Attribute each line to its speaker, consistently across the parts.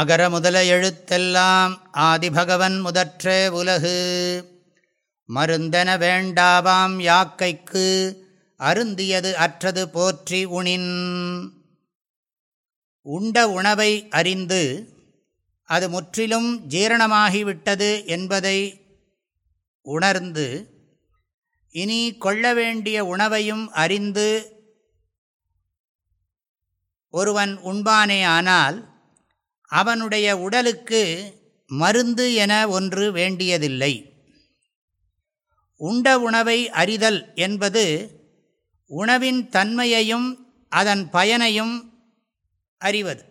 Speaker 1: அகர முதல எழுத்தெல்லாம் ஆதிபகவன் முதற்றே உலகு மருந்தன வேண்டாவாம் யாக்கைக்கு அருந்தியது அற்றது போற்றி உணின் உண்ட உணவை அறிந்து அது முற்றிலும் ஜீரணமாகிவிட்டது என்பதை உணர்ந்து இனி கொள்ள வேண்டிய உணவையும் அறிந்து ஒருவன் உண்பானே ஆனால் அவனுடைய உடலுக்கு மருந்து என ஒன்று வேண்டியதில்லை உண்ட உணவை அறிதல் என்பது உணவின் தன்மையையும் அதன் பயனையும் அறிவது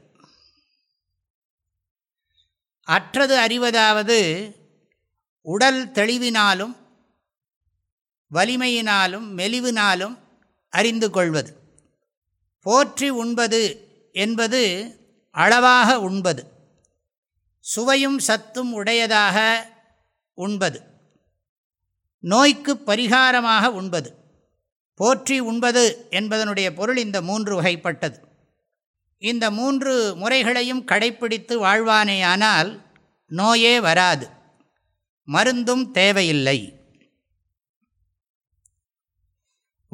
Speaker 1: அற்றது அறிவதாவது உடல் தெளிவினாலும் வலிமையினாலும் மெலிவினாலும் அறிந்து கொள்வது போற்றி உண்பது என்பது அளவாக உண்பது சுவையும் சத்தும் உடையதாக உண்பது நோய்க்கு பரிகாரமாக உண்பது போற்றி உண்பது என்பதனுடைய பொருள் இந்த மூன்று வகைப்பட்டது இந்த மூன்று முறைகளையும் கடைப்பிடித்து வாழ்வானேயானால் நோயே வராது மருந்தும் தேவையில்லை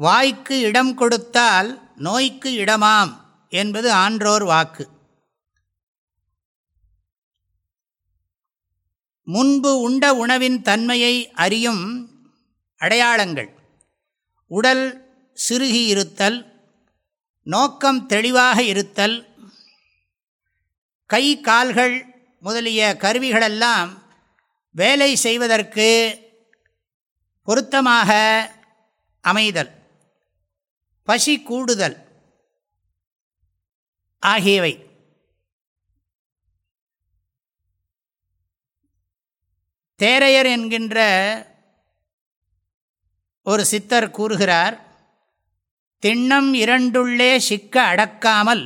Speaker 1: வாய்க்கு இடம் கொடுத்தால் நோய்க்கு இடமாம் என்பது ஆன்றோர் வாக்கு முன்பு உண்ட உணவின் தன்மையை அறியும் அடையாளங்கள் உடல் சிறுகி இருத்தல் நோக்கம் தெளிவாக இருத்தல் கை கால்கள் முதலிய கருவிகளெல்லாம் வேலை செய்வதற்கு பொருத்தமாக அமைதல் பசி கூடுதல் ஆகியவை தேரையர் என்கின்ற ஒரு சித்தர் கூறுகிறார் திண்ணம் இரண்டுள்ளே சிக்க அடக்காமல்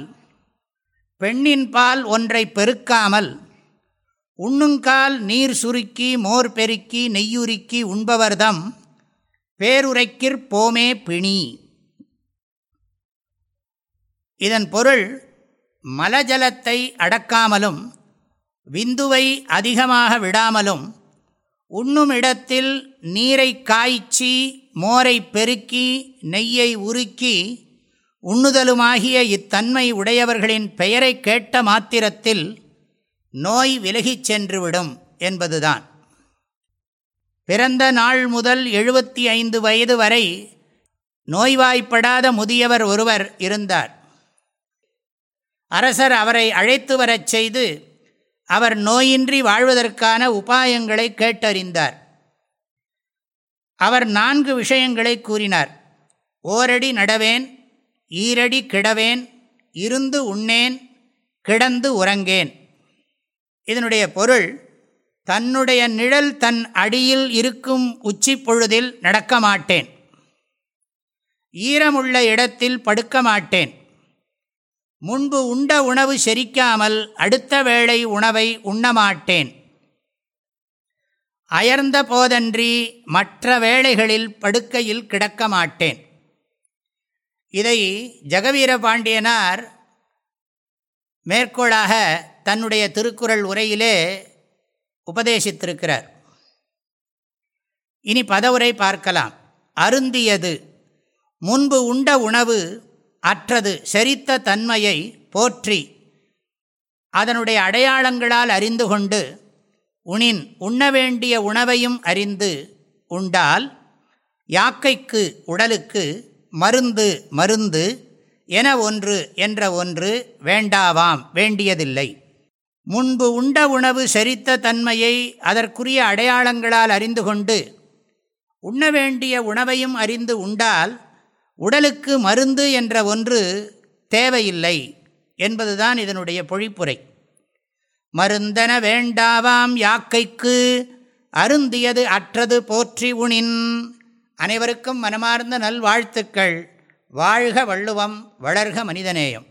Speaker 1: பெண்ணின் பால் ஒன்றை பெருக்காமல் உண்ணுங்கால் நீர் சுருக்கி மோர் பெருக்கி நெய்யுருக்கி உண்பவர்தம் பேருரைக்கிற் போமே பிணி இதன் பொருள் மலஜலத்தை அடக்காமலும் விந்துவை அதிகமாக விடாமலும் உண்ணும் இடத்தில் நீரை காய்ச்சி மோரை பெருக்கி நெய்யை உருக்கி உண்ணுதலுமாகிய இத்தன்மை உடையவர்களின் பெயரை கேட்ட மாத்திரத்தில் நோய் விலகிச் சென்றுவிடும் என்பதுதான் பிறந்த நாள் முதல் எழுபத்தி ஐந்து வயது வரை நோய்வாய்ப்படாத முதியவர் ஒருவர் இருந்தார் அரசர் அவரை அழைத்து வரச் செய்து அவர் நோயின்றி வாழ்வதற்கான உபாயங்களை கேட்டறிந்தார் அவர் நான்கு விஷயங்களை கூறினார் ஓரடி நடவேன் ஈரடி கிடவேன் இருந்து உண்ணேன் கிடந்து உறங்கேன் இதனுடைய பொருள் தன்னுடைய நிழல் தன் அடியில் இருக்கும் உச்சி பொழுதில் நடக்க மாட்டேன் ஈரமுள்ள இடத்தில் படுக்க மாட்டேன் முன்பு உண்ட உணவு செரிக்காமல் அடுத்த வேளை உணவை உண்ணமாட்டேன் அயர்ந்த போதன்றி மற்ற வேளைகளில் படுக்கையில் கிடக்க மாட்டேன் இதை ஜெகவீர பாண்டியனார் மேற்கோளாக தன்னுடைய திருக்குறள் உரையிலே உபதேசித்திருக்கிறார் இனி பதவுரை பார்க்கலாம் அருந்தியது முன்பு உண்ட உணவு அற்றது செரித்த தன்மையை போற்றி அதனுடைய அடையாளங்களால் அறிந்து கொண்டு உனின் உண்ண வேண்டிய உணவையும் அறிந்து உண்டால் யாக்கைக்கு உடலுக்கு மருந்து மருந்து என ஒன்று என்ற ஒன்று வேண்டாவாம் வேண்டியதில்லை முன்பு உண்ட உணவு செரித்த தன்மையை அதற்குரிய அடையாளங்களால் அறிந்து கொண்டு உண்ண வேண்டிய உணவையும் அறிந்து உண்டால் உடலுக்கு மருந்து என்ற ஒன்று தேவையில்லை என்பதுதான் இதனுடைய பொழிப்புரை மருந்தன வேண்டாவாம் யாக்கைக்கு அருந்தியது அற்றது போற்றி உணின் அனைவருக்கும் மனமார்ந்த நல்வாழ்த்துக்கள் வாழ்க வள்ளுவம் வளர்க மனிதநேயம்